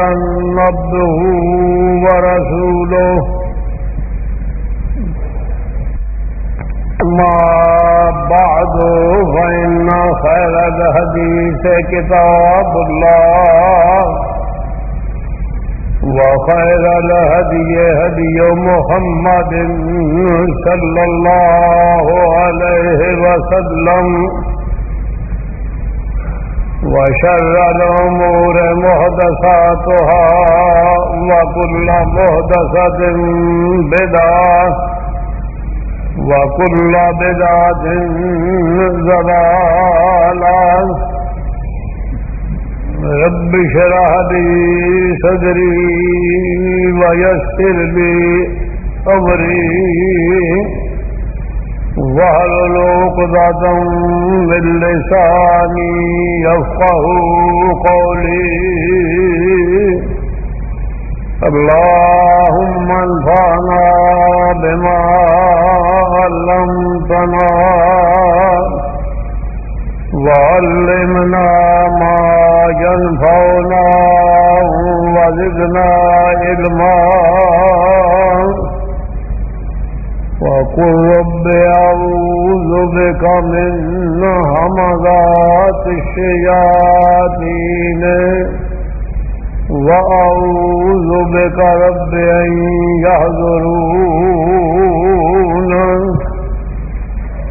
محمدا عبده ورسوله. ما بعد، فإن خير الحديث كتاب الله. وخير الهدي هدي محمد صلى الله عليه وسلم. وشر الأمور مهدساتها وكل مهدسة بدعة وكل بدعة زبالة رب شرح لي صدري ويسر لي أمري. وهل العقدة من لساني يفقه قولي. اللهم انفعنا بما علمتنا وعلمنا ما ينفعنا وزدنا علما. وقل رب أعوذ بك من همذات الشياطين وأعوذ بك رب أن يحضرون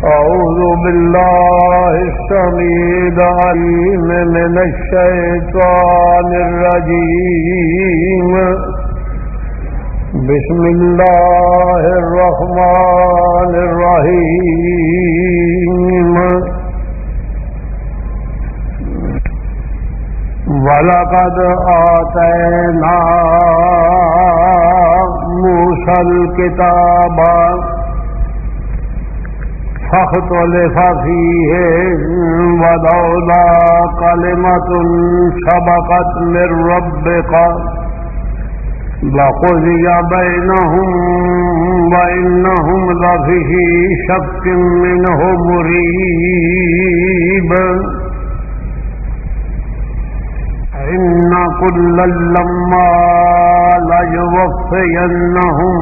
أعوذ بالله السميد عليم من الشيطان الرجيم بسم الله الرحمن الرحيم ولقد آتينا موسى الكتاب فاختلف فيه ودولا كلمة سبقت من ربك لقضي بينهم وإنهم لفيه شك منه مريب إن كل لما ليوفينهم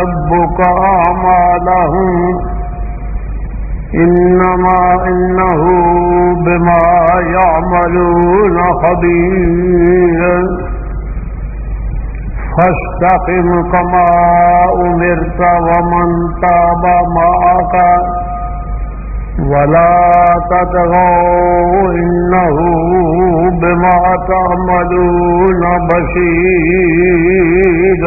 ربك أعمالهم إنما إنه بما يعملون خبير فاستقم كما أمرت ومن تاب معك ولا تتغوا إنه بما تعملون بشير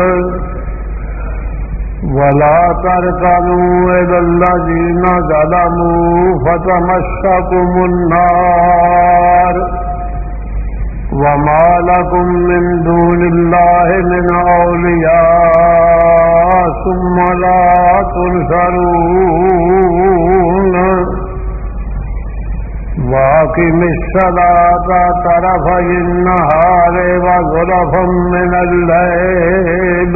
ولا تركنوا إلى الذين ظلموا فتمسكم النار وما لكم من دون الله من أولياء ثم لا تنصرون. واقم الصلاة طرفي النهار وغرفا من الليل.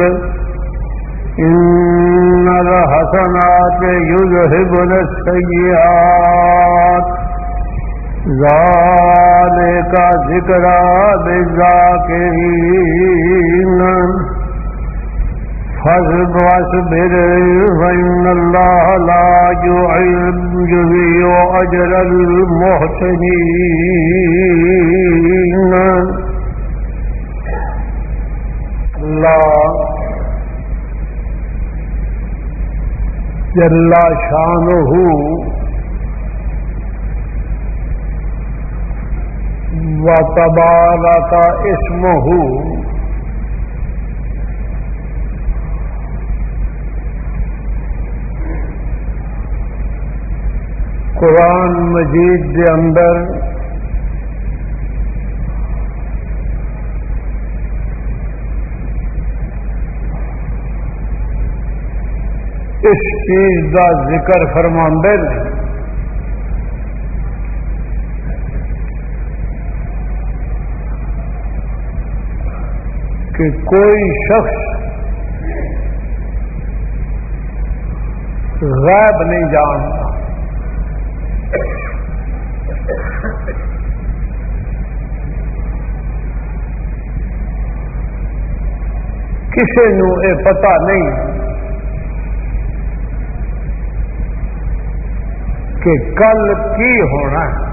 إن الحسنات يذهبن السيئات. ذلك ذكرى بالذاكرين فاصبر واصبر فإن الله لا يضيع أجر المحسنين الله جل شانه وتبارك اسمه. قرآن مجید کے اندر اس چیز کا ذکر فرما نے کہ کوئی شخص غیب نہیں جانتا۔ کسی یہ پتا نہیں کہ کل کی ہونا ہے۔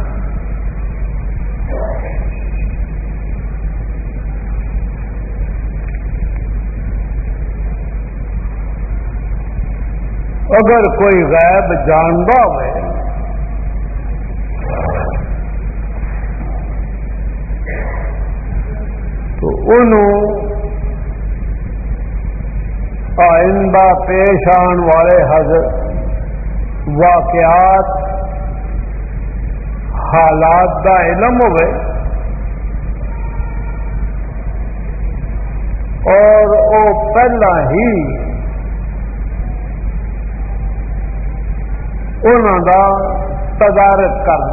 اگر کوئی غیب جانتا ہوئے۔ تو انہوں آئندہ پیش آن والے حضرت واقعات، حالات کا علم ہوئے۔ اور وہ پہلا ہی انہوں کا تدارک کر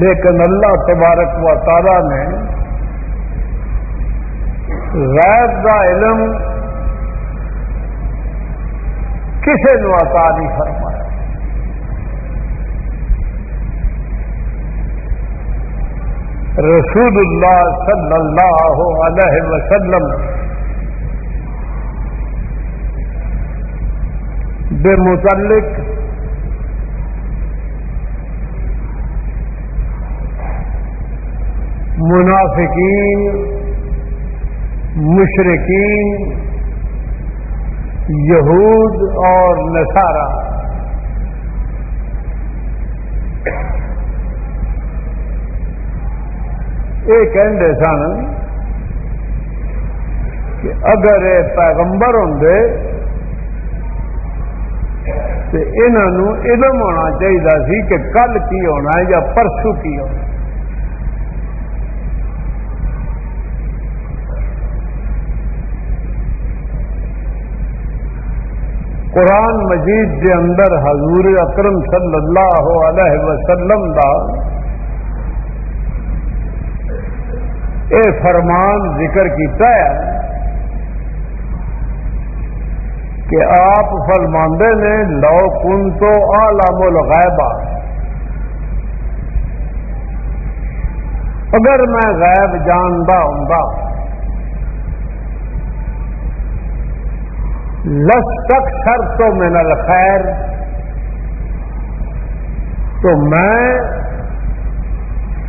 لیکن اللہ تبارک و تعالی نے غیب کا علم کسی نو عطا نہیں فرمایا۔ رسول اللہ صلی اللہ علیہ وسلم بے متعلق۔ منافقین مشرقین یہود اور نصارہ۔ یہ کہتے سن کہ اگر یہ پیغمبر ہوں تو انہوں علم ہونا چاہیے سی کہ کل کی ہونا ہے یا پرسوں کی ہونا قرآن مجید کے اندر حضور اکرم صلی اللہ علیہ وسلم دا اے فرمان ذکر کیتا ہے۔ کہ آپ فرماندے نے، لو کن تو آلام الغیبہ۔ اگر میں غیب جانتا ہوں لس تک سر تو من الخیر۔ تو میں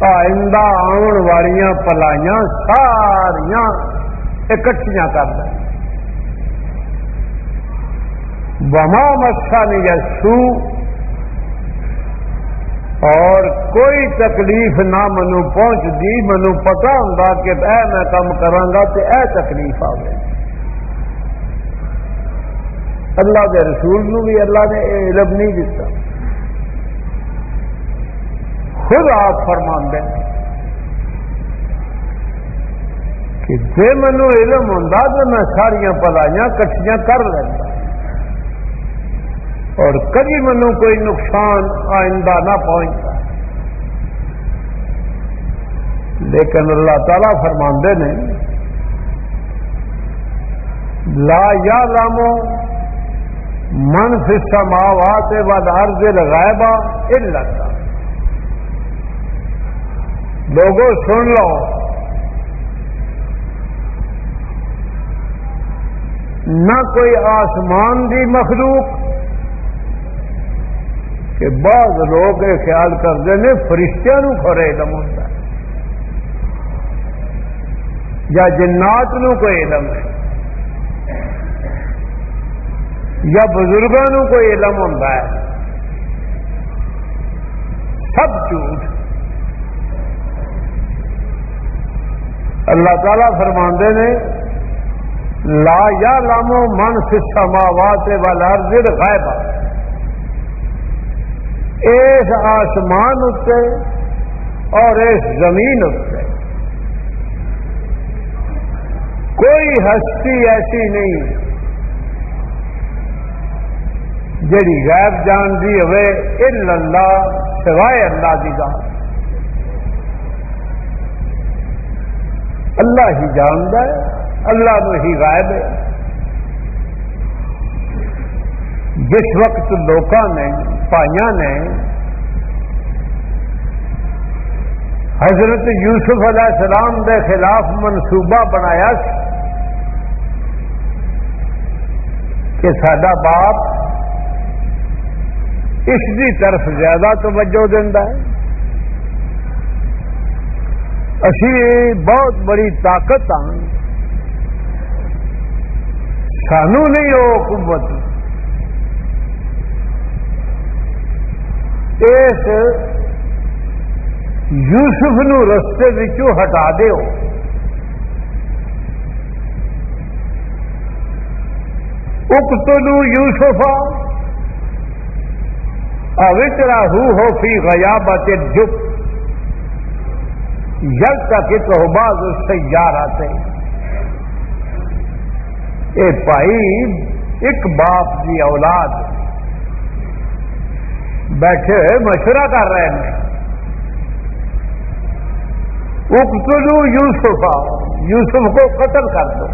آئندہ آن والیاں پلائیاں ساریاں اکٹھیاں کر دیں وما مسا نہیں سو اور کوئی تکلیف نہ منو پہنچتی منو پتا ہوں کہ اے میں کام کرا تو اے تکلیف آ گئی اللہ کے رسول نو بھی اللہ نے یہ علم نہیں دیتا خود آپ فرما دیں کہ جی مینو علم ہوں تو میں ساریا پلائیاں کٹیاں کر لینا اور کبھی منو کوئی نقصان آئندہ نہ پہنچتا لیکن اللہ تعالی فرما نے، لا یا لامو من فسا ماوات بعد ارض لگائے ان لگتا لوگوں سن لو، نہ کوئی آسمان دی مخلوق کہ بعض لوگ یہ خیال کرتے ہیں فرشتوں خورے علم ہوتا ہے۔ یا جنات نو کوئی علم ہے۔ یا بزرگوں کوئی علم ہوتا ہے۔ سب جھوٹ۔ اللہ تعالی فرماندے نے، لا یا لامو من سسا ماوات والا ارض غائبہ اس آسمان اتنے اور اس زمین اتنے کوئی ہستی ایسی نہیں جڑی غیب جانتی ہوئے اللہ، سوائے اللہ کی گان اللہ ہی جانتا ہے، اللہ نو ہی غائب ہے۔ جس وقت لوگوں نے پائیاں نے حضرت یوسف علیہ السلام دے خلاف منصوبہ بنایا کہ سڈا باپ اس کی طرف زیادہ توجہ دینا ہے۔ اسی بہت بڑی طاقت ہاں سانو نہیں وہ حکومت۔ اس یوسف نو رستے وچوں ہٹا دیو۔ اکتلو یوسفا اوترا ہو ہو فی غیاب جب۔ یل تک تو بعض اس سے یار آتے اے بھائی، ایک باپ کی اولاد۔ بیٹھے مشورہ کر رہے ہیں۔ اقتلو یوسف یوسف کو قتل کر دو۔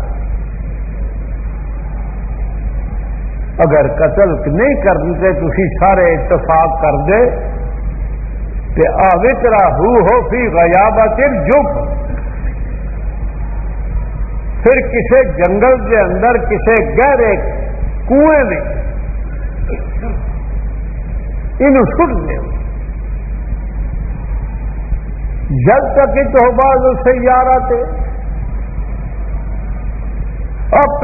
اگر قتل نہیں کرتے تھی سارے اتفاق کر دے کہ آوترا ہو ہو فی غیابا جب پھر کسی جنگل کے اندر کسی گہرے کنویں میں یہ سٹ دے جب تک تو بعض سیارہ تھے آپ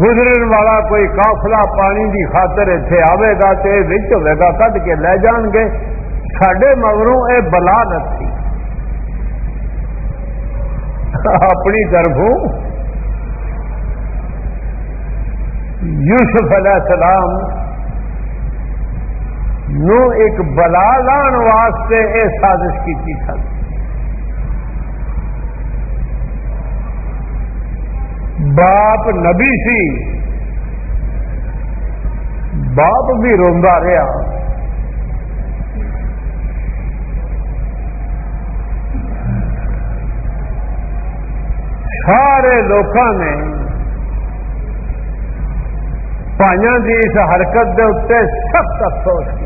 گزرن والا کوئی قافلہ پانی کی خاطر اتنے آئے گا تو یہ ہوئے گا کٹ کے لے جان گے۔ سڈے مگروں یہ بلا نتی اپنی طرفوں یوسف علیہ السلام نو ایک بلا لان واسطے یہ سازش کی سن باپ نبی سی۔ باپ بھی روا رہا سارے لوگوں نے پائیاں کی اس حرکت کے اتنے سخت افسوس کی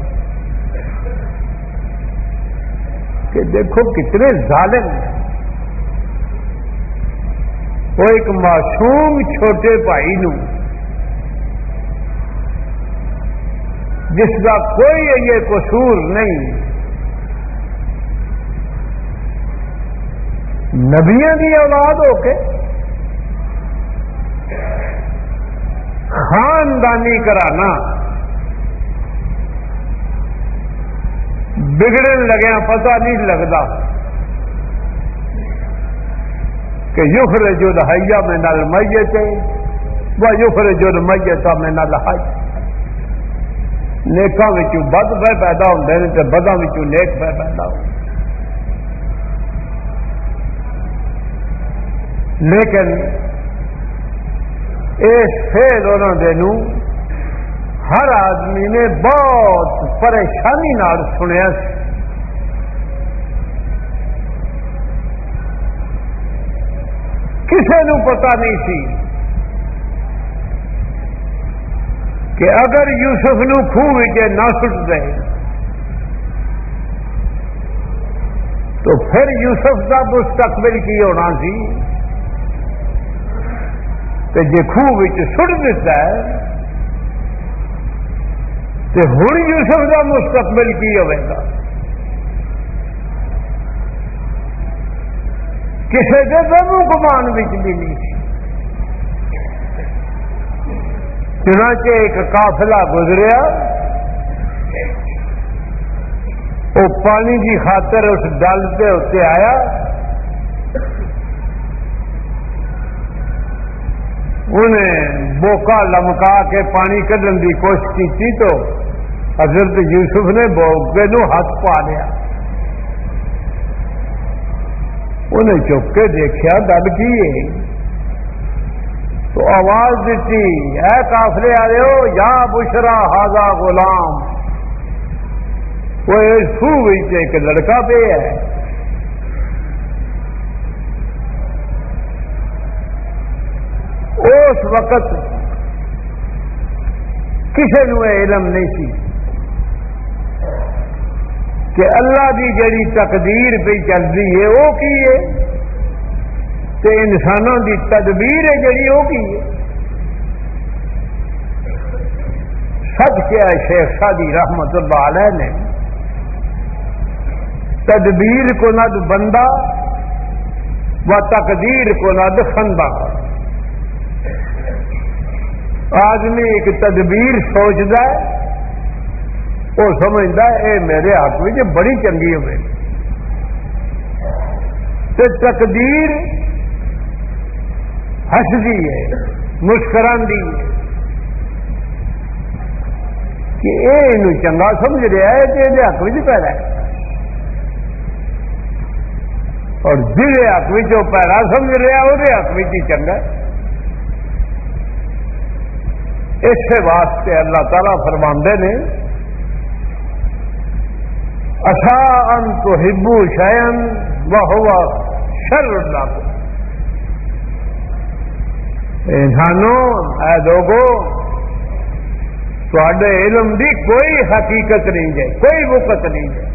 کہ دیکھو کتنے ظالم وہ ایک معصوم چھوٹے بھائی نو جس کا کوئی یہ قصور نہیں۔ نبیاں کی اولاد ہو کے خاندانی کرانا۔ بگڑن لگیا پتا نہیں لگتا۔ کہ یوخر جو لہیا میں نل میت وہ یوخر جو میت میں نل ہائی نیکاں بد پہ پیدا ہوتے ہیں تو بداں نیک پہ پیدا ہو لیکن اس فیل انہوں نے ہر آدمی نے بہت پریشانی نال سنیا کسی نو پتا نہیں سی کہ اگر یوسف نو خوہ نہ سٹ دے تو پھر یوسف کا مستقبل کی ہونا سی؟ کہ جی خوہ سٹ دیتا ہے تو ہوں یوسف کا مستقبل کی ہوئے گا کسی کے دونوں گمان بھی نہیں چنانچہ ایک قافلہ گزریا۔ وہ پانی کی خاطر اس ڈل کے اتنے آیا۔ انہیں بوکا لمکا کے پانی کھڈن کی کوشش کی تو حضرت یوسف نے بوکے نو ہاتھ پا لیا۔ انہیں چپ کے دیکھا گل کی ہے؟ تو آواز دیتی، اے کافلے آ رہے ہو یا بشرا ہاضا غلام۔ وہ سو ایک لڑکا پہ ہے۔ اس وقت کسی نو علم نہیں سی۔ کہ اللہ دی جڑی تقدیر پہ چلتی ہے، وہ کی ہے؟ تے انسانوں دی تدبیر ہے جڑی وہ کی ہے؟ سب کیا شیخ شادی رحمت اللہ علیہ نے تدبیر کو ند بندہ و تقدیر کو ند خندہ۔ آدمی ایک تدبیر سوچتا ہے وہ سمجھتا یہ میرے حق میں بڑی چنگی ہوئے تو تقدیر ہسدی ہے مسکرا کہ یہ چنگا سمجھ رہا ہے کہ یہ حق میں پیدا ہے۔ اور جی حق میں پیرا سمجھ رہا وہ حق میں چنگا ہے۔ اس واسطے اللہ تعالی فرما نے اچھا ان تو ہبو شیئن و ہوا شر اللہ کو انسانوں، اے دوگو تھے علم دی کوئی حقیقت نہیں جائے کوئی وقت نہیں جائے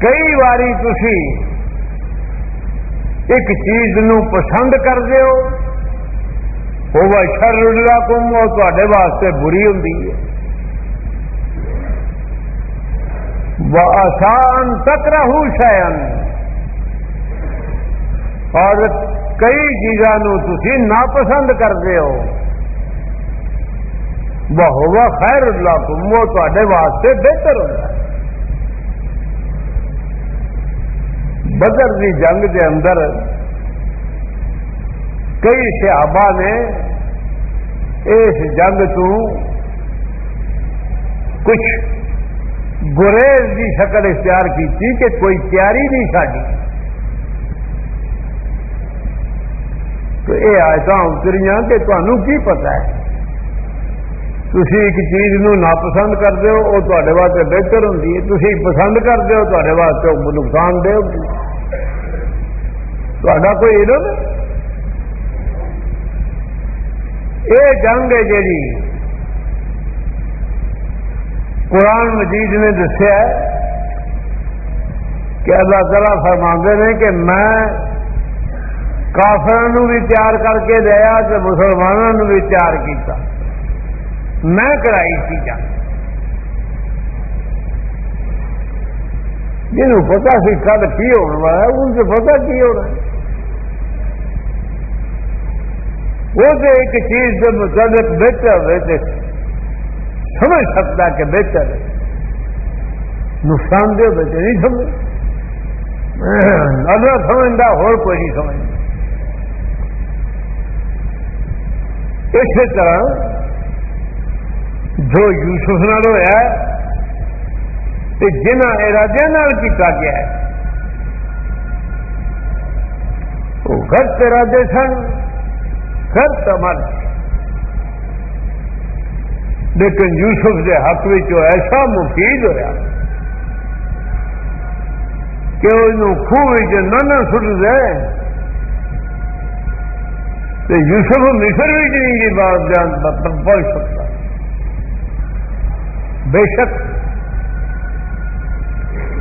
کئی باری تھی ایک چیز نو پسند کر دیو وہ شر کم وہ تے واسطے بری ہوں وہ آسان تک رہو شاید اور کئی چیزوں تھی ناپسند کرتے ہو۔ وہ ہوگا خیر اللہ کم وہ تے واسطے بہتر ہوتا ہے۔ بدر کی جنگ کے اندر کئی صحابہ نے اس جنگ تو کچھ گریز کی شکل اختیار کی کہ کوئی تیاری نہیں ساری تو یہ آیت اتری کہ تمہوں کی پتا ہے۔ تھی ایک چیز نو ناپسند کرتے ہو وہ تے واسطے بہتر ہوں تھی پسند کرتے ہو تے واسطے نقصان دے تا کوئی علم یہ جنگ ہے جی قرآن مجید نے دسیا کہ اللہ تعالیٰ فرما نے کہ میں کافروں بھی تیار کر کے دیا تو مسلمانوں بھی تیار کیتا۔ میں کرائی تھی جنہوں پتا سی کل کی ہونے والا ہے، ان سے پتا کی ہونا ہے۔ وہ تو ایک چیز کے متعلق بہتر ہے سمجھ سکتا کہ بہتر ہے۔ نقصان دہ بہتر نہیں سمجھ اللہ سمجھتا اور کوئی نہیں سمجھتا۔ اسی طرح جو یوسف نال ہوا جنہ ارادے کیا گیا ہے، وہ غلط ارادے سن، غلط عمل۔ لیکن یوسف کے حق میں ایسا مفید ہوا کہ وہ خوہ نہ سٹ دے تو یوسف مصر بھی نہیں بات پہنچ سکتا۔ بے شک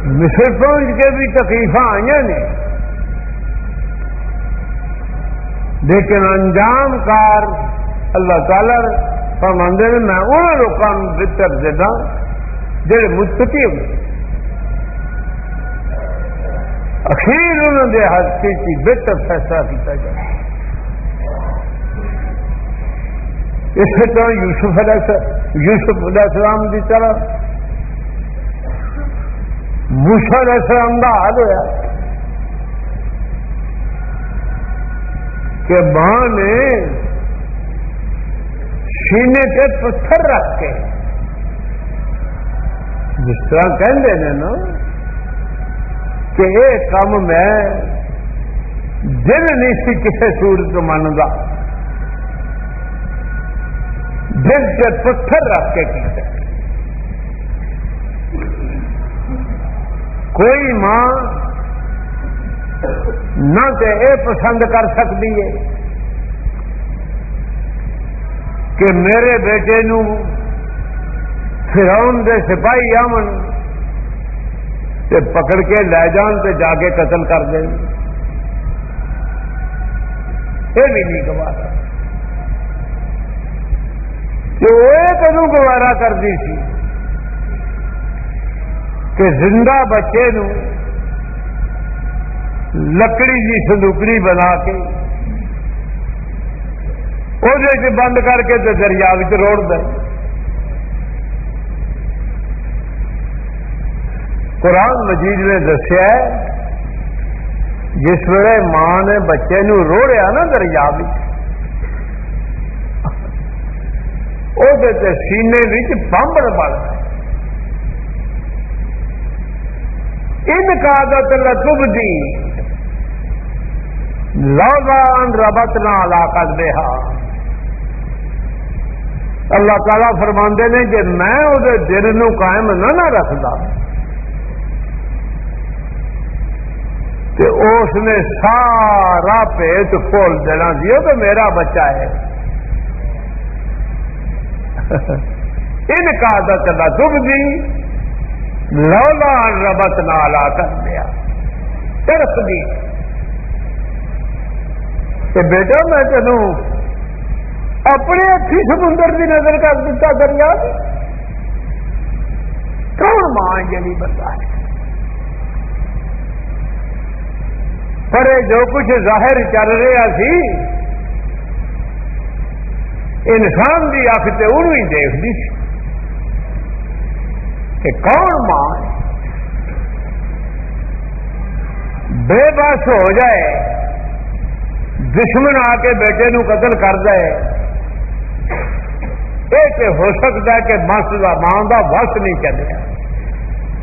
مصر پہنچ کے بھی تکلیف آئی نے۔ لیکن انجام کار اللہ تعالی فرماندے نے، میں ان لوگوں بہتر دینا جڑے متقی ہوں اخیر انہوں نے ہر کی بہتر فیصلہ کیا جائے اسی طرح یوسف علیہ یوسف علیہ السلام کی طرح موسا علیہ السلام کا حال ہوا کہ ماں نے سینے پہ پتھر رکھ کے جس طرح کہہ نا کہ یہ کام میں دل نہیں سی کسی سورت منگا دل سے پتھر رکھ کے کیا کوئی ماں نہ تو یہ پسند کر سکتی ہے۔ کہ میرے بیٹے نو فراؤن دے سپاہی آمن تے پکڑ کے لے جان تے جا کے قتل کر دیں یہ بھی نہیں گوارا کہ وہ کدو گوارا کرتی سی کہ زندہ بچے نو لکڑی جی سندوکڑی بنا کے وہ بند کر کے دریا روڑ دے قرآن مجید نے دسیا جس ویلے ماں نے بچے نو روڑیا نا دریا سینے بمب بڑ ان کا دت لطب دی لوگان ربت نہ لاقت بے اللہ تعالی فرماندے نے کہ میں وہ دل نو قائم نہ نہ رکھتا اس نے سارا پیٹ کھول دینا جی، سی تو میرا بچہ ہے۔ ان کا عادت نہ دکھ دی۔ لولا ربت نالا کر دیا۔ ترس دی۔ کہ بیٹا، میں تینوں اپنے ہاتھی سمندر کی نظر کر دیتا دریا کون ماں جی بندہ ہے؟ پر جو کچھ ظاہر چل رہا سی، انسان کی اک تو انہوں ہی دیکھتی سی۔ کہ کون ماں بے بس ہو جائے، دشمن آ کے بیٹے نو قتل کر دے۔ یہ ہو سکتا ہے کہ مس کا ماں کا وس نہیں چلے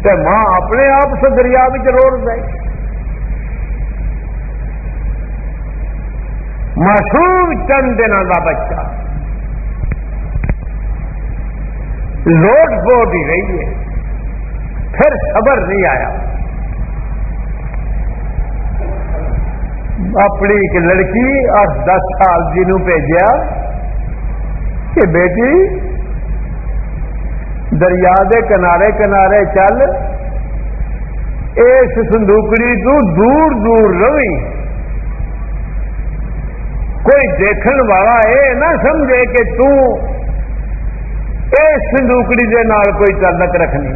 تو ماں اپنے آپ سے دریا روڑ دے معصوم چند دنوں کا بچہ لوٹ بوٹ ہی رہی ہے پھر صبر نہیں آیا اپنی ایک لڑکی اور دس سال جنوں بھیجا کہ بیٹی دریا دے کنارے کنارے چل اس سندوکڑی تو دور دور روی کوئی دیکھن والا یہ نہ سمجھے کہ تندوکڑی کے نال کوئی تعلق رکھنی۔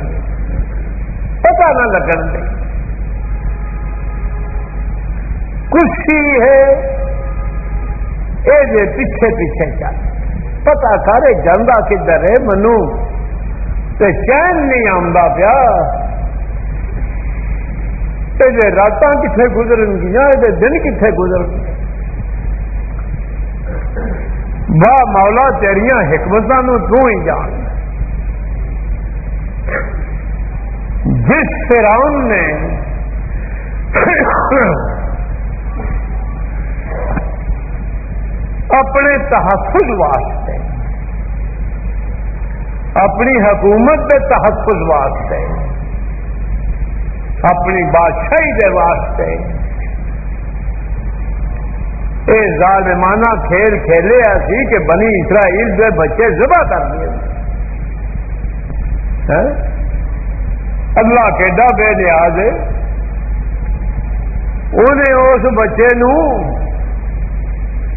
پتا نہ لگن دے۔ کسی ہے یہ پیچھے پیچھے چل۔ پتا کرے جانا کدھر ہے منو؟ چین نہیں آتا پیا۔ یہ رات کتنے گزرن گیا یہ دن کتنے گزر واہ مولا تیریا حکمت ہی جان۔ جس فراؤن نے اپنے تحفظ واسطے۔ اپنی حکومت کے تحفظ واسطے۔ اپنی بادشاہی کے واسطے۔ یہ ظالمانہ کھیل کھیلے سی کہ بنی اسرائیل کے بچے ذبح کر دیے۔ ہاں؟ اللہ کیڈا بے نیاز ہے۔ انہیں اس بچے نو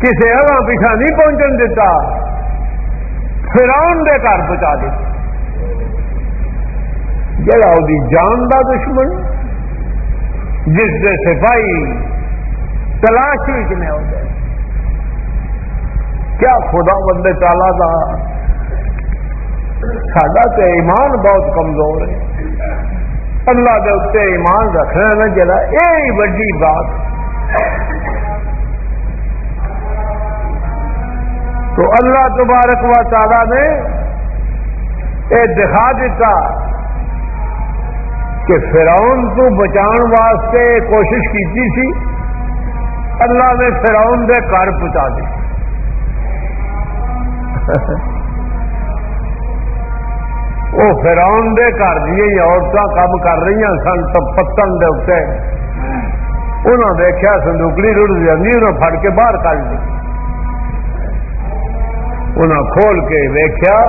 کسی اگاں پیچھا نہیں پہنچن دیتا فراؤن دے گھر پہنچا دیتا جڑا وہ جان کا دشمن، جس دے سپاہی تلاش میں ہو گئے۔ کیا خدا بندے تالا دا سڈا تو ایمان بہت کمزور ہے۔ اللہ کے اتنے ایمان رکھنا نا جلا یہ وڈی بات۔ تو اللہ تبارک و تعالی نے یہ دکھا دیتا کہ فراؤن تو بچان واسطے کوشش کی سی، اللہ نے فراؤن دے گھر پہنچا دی۔ وہ فراؤن دے گھر دیا عورتیں کام کر رہی سن تو پتن دے اتنے انہوں دیکھا سندوکڑی رڑ جی انہوں پھڑ کے باہر کٹ دی۔ انہوں کھول کے ویخیا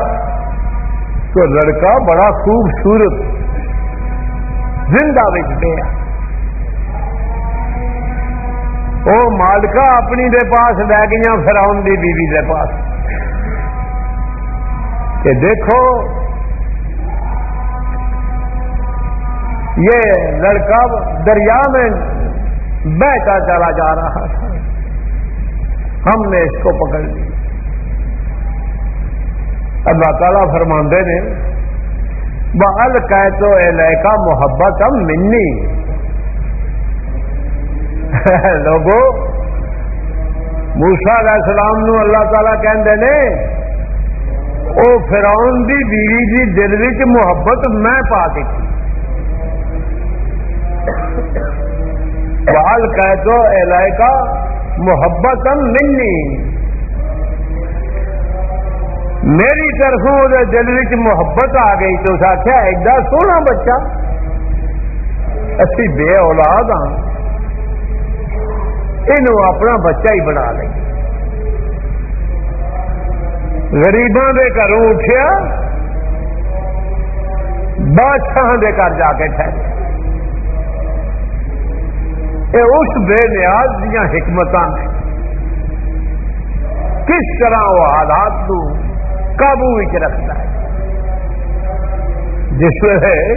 تو لڑکا بڑا خوبصورت زندہ بچ گیا وہ مالکا اپنی دے پاس لے گئی فراؤن دی بیوی دے پاس۔ کہ دیکھو، یہ لڑکا دریا میں بہتا چلا جا رہا تھا ہم نے اس کو پکڑ لیا۔ اللہ تعالیٰ فرماندے نے بال کہ تو کا محبت ہم منی. لوگو موسا علیہ السلام نو اللہ تعالیٰ کہندے نے، او فراؤن دی بیوی دی دل وچ محبت میں پا دیتی بال کہ تو کا محبت ہم منی۔ میری طرفوں وہ دل محبت آ گئی تو اس آخیا ایڈا سونا بچہ۔ اسی بے اولاد ہاں۔ یہ اپنا بچہ ہی بنا لیں گریباں کے گھروں اٹھیا بادشاہ کے گھر جا کے ٹھہرے یہ اس بے نیاز دیا حکمت نے۔ کس طرح وہ حالات کو قابو رکھتا ہے۔ جس ویسے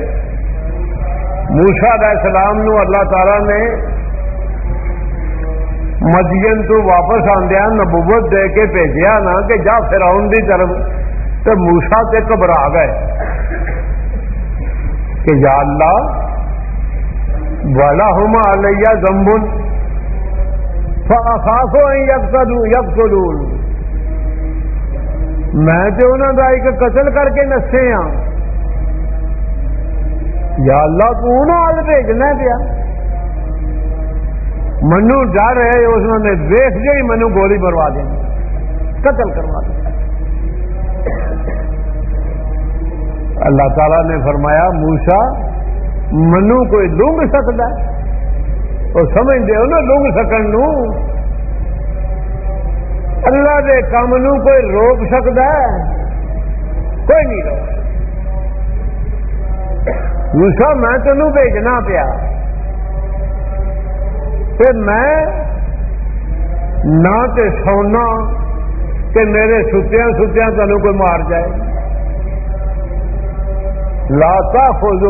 موسا علیہ السلام نو اللہ تعالی نے مدین تو واپس آدیا نبوت دے کے بھیجیا نا کہ جا فراؤن دی طرف۔ تو موسا سے گھبرا گئے کہ یا اللہ والا ہوما لیا زمبن خاص ہو یک سلول میں تو انہوں کا ایک قتل کر کے نسے ہاں۔ یا اللہ تو بھیجنا پیا۔ منو ڈر ہے اس نے ویخ جو ہی منو گولی مروا دیں قتل کروا دیں اللہ تعالی نے فرمایا موسا منو کوئی لونگ سکتا وہ سمجھتے ہو نا لونگ سکن نو۔ اللہ دے کام نو کوئی روک سکتا ہے؟ کوئی نہیں روک دوسرا میں تینوں بھیجنا پیا۔ میں نہ تے سونا کہ میرے ستیا ستیا تینوں کوئی مار جائے۔ لاتا خوز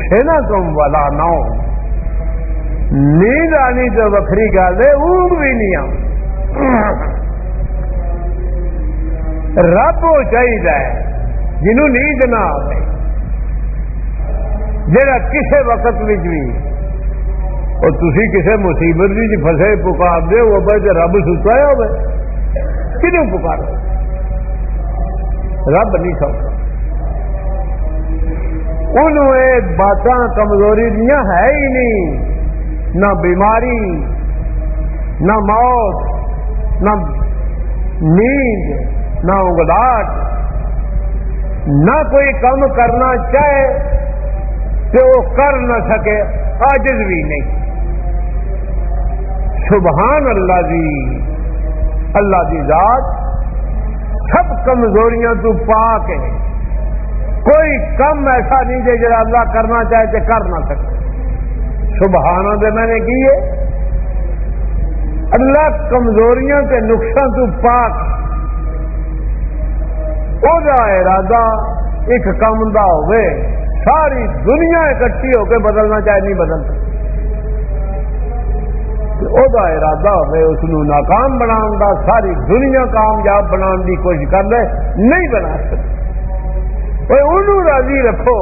سینا تم والا نو نیند آنی تو وکری گل ہے، اونگ بھی نہیں آ رب وہ چاہیے جنہوں نیند نہ آئے جا کسی وقت بھی اور تھی کسی مصیبت بھی فسے پکار دے، وہ رب ستا ہو کنوں پکار رب نہیں سوتا۔ انہوں یہ باتاں کمزوری دیا ہے ہی نہیں، نہ بیماری، نہ موت نہ نیند نہ اگلاٹ نہ کوئی کام کرنا چاہے کہ وہ کر نہ سکے آجز بھی نہیں سبحان اللہ دی اللہ دی ذات سب کمزوریاں تو پاک ہے کوئی کم ایسا نہیں جائے جا اللہ کرنا چاہے کہ کر نہ سکے سبحانہ دے میں نے کی ہے اللہ کمزوریاں کے نقصان تو پاک۔ وہ ارادہ، ایک کام دا ہوئے، ساری دنیا اکٹھی ہو کے بدلنا چاہے، نہیں بدل سکتی وہ ارادہ ہوئے، اس ناکام بنا ساری دنیا کامیاب بنا کی کوشش کر لے، نہیں بنا سکتے انہوں راضی رکھو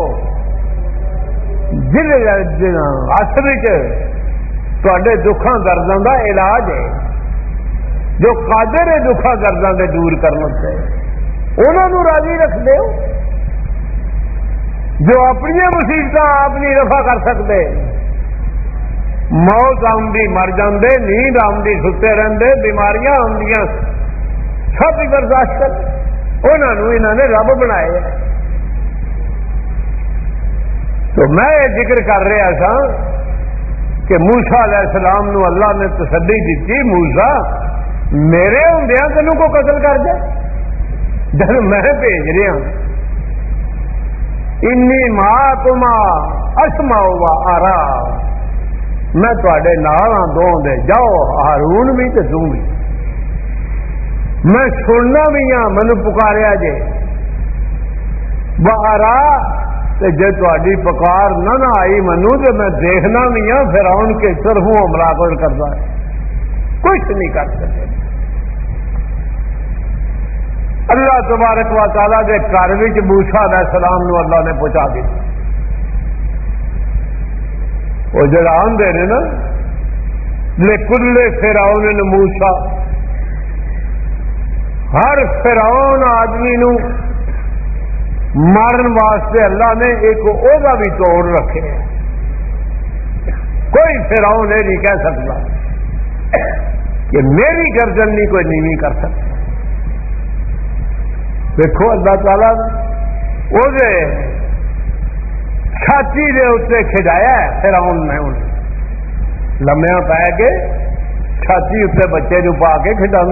جی اصل تے دکھان دردوں کا علاج ہے۔ جو قادر ہے دکھا دردوں کے دور کرنے سے۔ انہوں راضی رکھ دو جو اپنی مصیبت آپ نہیں رفا کر سکتے۔ موت آدھی مر جاندے، نیند آدھی ستے رہتے بیماریاں آدی سب برداشت کر۔ انہوں نے رب بنایا تو میں یہ ذکر کر رہا سا کہ موسا علیہ السلام نو اللہ نے تسلی دیتی موسا میرے ہوں تینوں کو قتل کر دے۔ جب میں بھیج رہا انی ماں تما اسما آرا میں تے نال ہاں دو دے جاؤ، ہارون بھی تو تم بھی۔ میں سننا بھی ہاں مینو پکاریا جے۔ بارا جی تاری پکار نہ نہ آئی منو تو میں دیکھنا بھی ہاں پھر آن کے سرفوں حملہ کرتا کچھ نہیں کر سکے۔ اللہ تبارک و تعالیٰ کے گھر موسا علیہ السلام نو اللہ نے پہنچا دی۔ وہ جڑا آدھے نے نا، لے کلے فراؤن موسا ہر فراؤن آدمی نو مارن واسطے اللہ نے ایک عہدہ بھی توڑ رکھے کوئی فراؤن یہ نہیں کہہ سکتا کہ میری گردن نہیں، کوئی نیوی کر سکتا۔ دیکھو اللہ تعالی وہ چھاتی دے اتنے کھجایا پھر آن میں انہیں۔ لمیا پا کے چھاتی اتنے بچے جو پا کے کھجا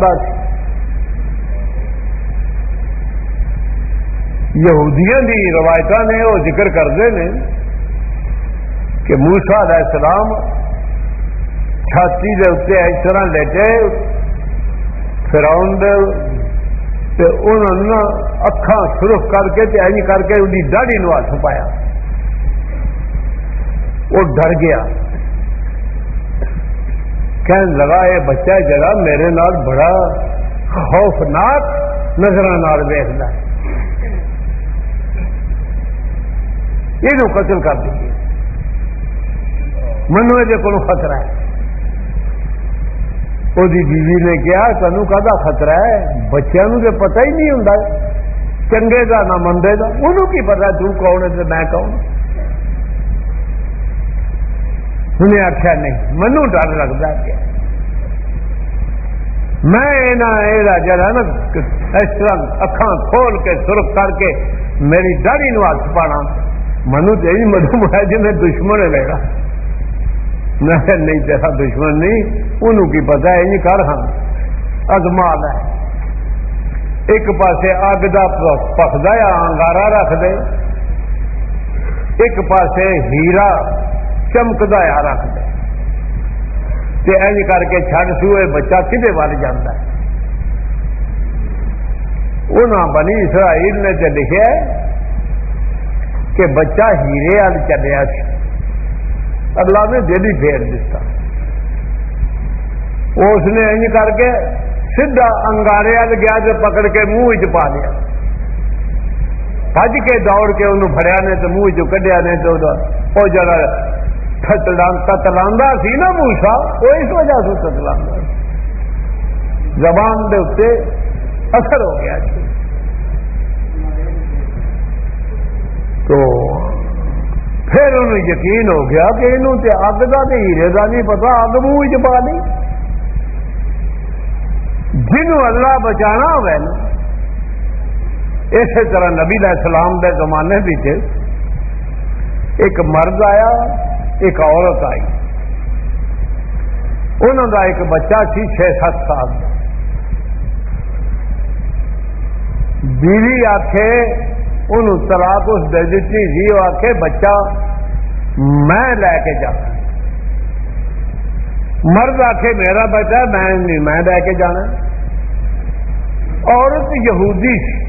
یہودیاں دی روایت نے وہ ذکر کرتے ہیں کہ موسا علیہ السلام چھاتی دے اتنے اس طرح لیٹے، فراؤن انہوں نے اکھان سرخ کر کے این کر کے ان کی داڑھی نو ہاتھ پایا وہ ڈر گیا۔ کہنے لگا یہ بچہ جگہ میرے نال بڑا خوفناک نظر ویستا یہ قتل کر دیجیے منو یہ کو خطرہ ہے۔ وہ بیوی نے کیا تینوں کا خطرہ ہے؟ بچوں تو پتہ ہی نہیں ہوں چنگے کا نہ مندے کا انہوں کی پتا کون ہے تو میں کون انہیں آخیا نہیں منو ڈر لگتا کیا میں جڑا نا اس طرح اکھان کھول کے سرخ کر کے میری داڑھی نو ہاتھ پانا منو تو یہ مدو مڑا جی میں دشمن لے گا میں نہیں تیرا دشمن نہیں انہوں کی پتا ہے کر ہاں۔ ازمال ہے۔ ایک پاسے اگ کا پکدا یا انگارا رکھ دے۔ ایک پاسے ہیرا چمکدا یا رکھ دے۔ تے اینج کر کے چھڑ سوئے، بچہ کدے وال جانا ہے؟ انہوں بنی اسرائیل نے تو لکھا کہ بچہ ہیرے وال چلیا اللہ نے دل ہی پھیر دیتا اس نے انج کر کے سیدھا انگارے وال گیا تو پکڑ کے منہ چ پا لیا۔ بج کے دوڑ کے انہوں فریا نے تو منہ چ کڈیا نے تو وہ جڑا تتلا سی نا موسا وہ اس وجہ سے تتلا زبان دے اثر ہو گیا۔ جی تو پھر انہوں یقین ہو گیا کہ انہوں تے اگ کا تو ہیرے کا نہیں پتا، اگ منہ چ پا لی جنوں اللہ بچانا ہوا اسی طرح نبی علیہ السلام کے زمانے بھی ایک مرد آیا، ایک عورت آئی۔ انہوں کا ایک بچہ سی چھ سات سال۔ بیوی آخے انہوں تلاک اس دے دیتی جی وہ آخے بچہ میں لے کے جا۔ مرد آخے میرا بچہ، میں نہیں، میں لے کے جانا۔ عورت یہودی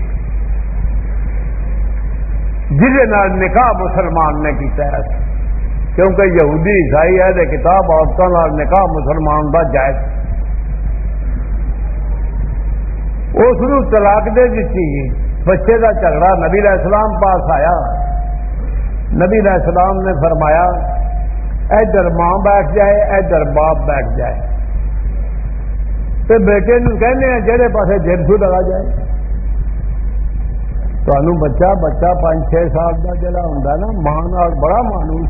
جہد نکاح مسلمان نے کیتا ہے۔ کیونکہ یہودی عیسائی ہے کتاب عورتوں نکاح مسلمان کا جائز۔ اس طلاق دے دیتی بچے کا جھگڑا نبی علیہ السلام پاس آیا۔ نبی علیہ السلام نے فرمایا، ادھر ماں بیٹھ جائے، ادھر باپ بیٹھ جائے۔ تو بیٹے نو کہنے ہیں جہے پاسے دل لگا جائے۔ تمہوں بچہ بچہ پانچ چھ سال کا جڑا ہوں نا، ماں بڑا مانوس۔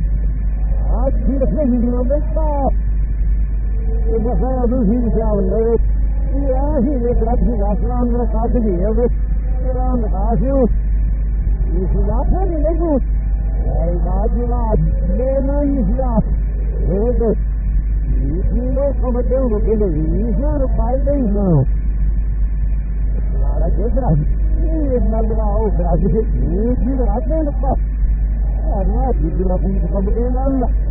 خون کا منہ Thank you. Não cometendo aquele não pai bem não. Cara, que Brasil. Não, Brasil. Isso, Brasil, não passa. Não, isso não tem como ter nada. Mas isso é isso. Ele vai dizer, não, não, era. Não é,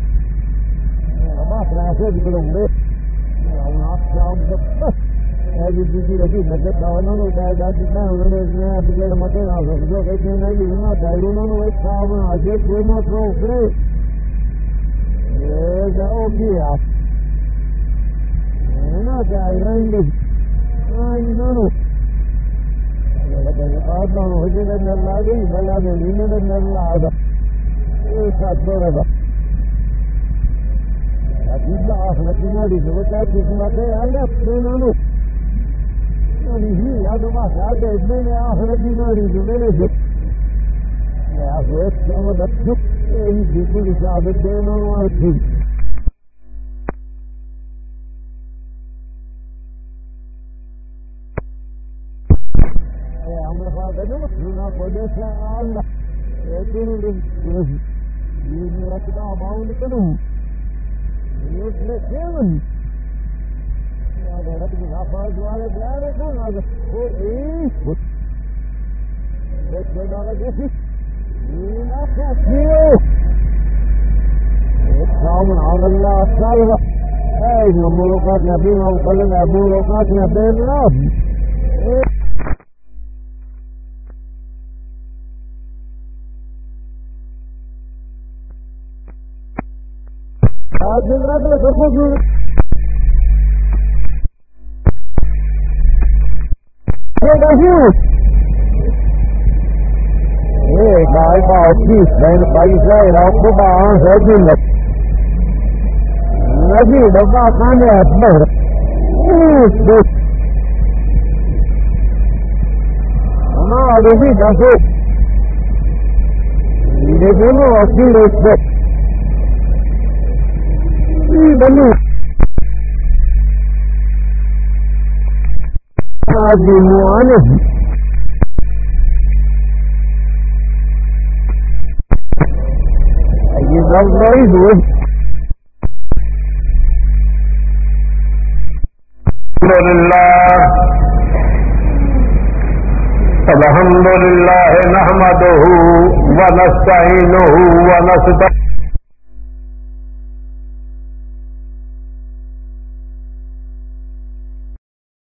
سے نکلوں گے۔ Driver ايه صدر هذا اكيد لا اخرتنا دي زوجات اسمها انا بينانو هذا ما هذا من آخر دينار يجوز يا أخوات أنا بتشوف إيه بيقول شعب الدين وارث يا ملوكاتنا فيما وقلنا ملوكاتنا بين الناس هذه الرجل تخرج đại bò chi đây là bảy giây đó có chứ để bố nó đi được được đi đến được قادموا عنه أجد الله الحمد لله الحمد لله نحمده ونستعينه ونستغفره